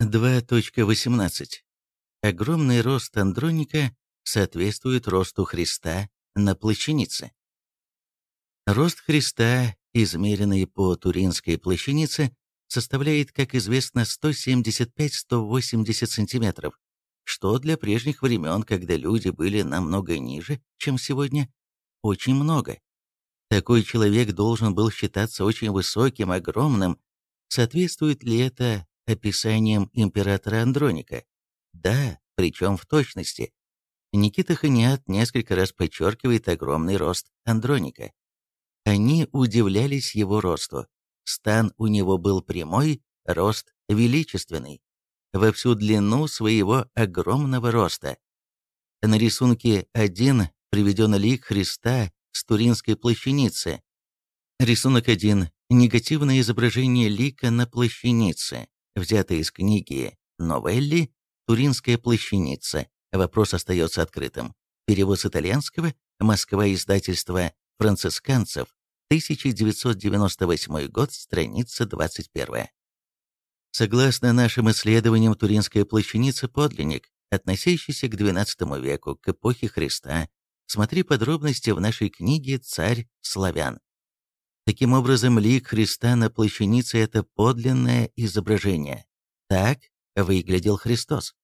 2.18. Огромный рост Андроника соответствует росту Христа на плащанице. Рост Христа, измеренный по Туринской плащанице, составляет, как известно, 175-180 см, что для прежних времен, когда люди были намного ниже, чем сегодня, очень много. Такой человек должен был считаться очень высоким, огромным. Соответствует ли это описанием императора Андроника? Да, причем в точности. Никита Ханиат несколько раз подчеркивает огромный рост Андроника. Они удивлялись его росту. Стан у него был прямой, рост величественный, во всю длину своего огромного роста. На рисунке 1 приведен лик Христа с Туринской плащаницы. Рисунок 1. Негативное изображение лика на плащанице, взято из книги Новелли «Туринская плащаница». Вопрос остается открытым. Перевод с итальянского. Москва. Издательство «Францисканцев». 1998 год, страница 21. Согласно нашим исследованиям, Туринская плащаница – подлинник, относящийся к XII веку, к эпохе Христа. Смотри подробности в нашей книге «Царь славян». Таким образом, лик Христа на плащанице – это подлинное изображение. Так выглядел Христос.